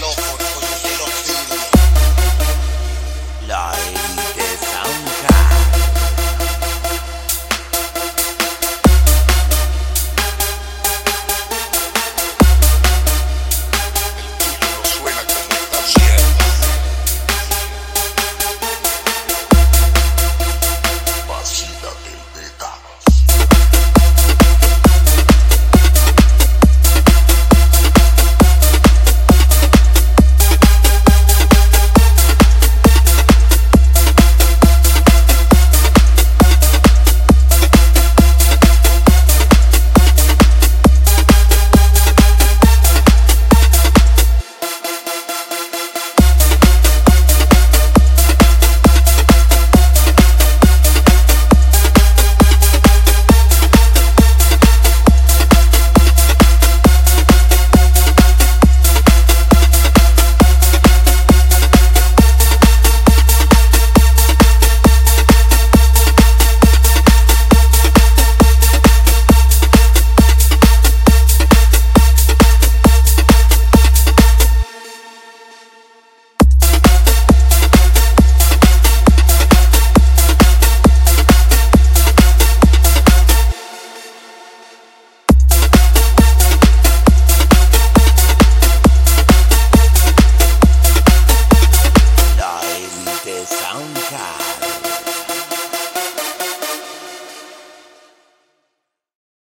loca. Soundcast.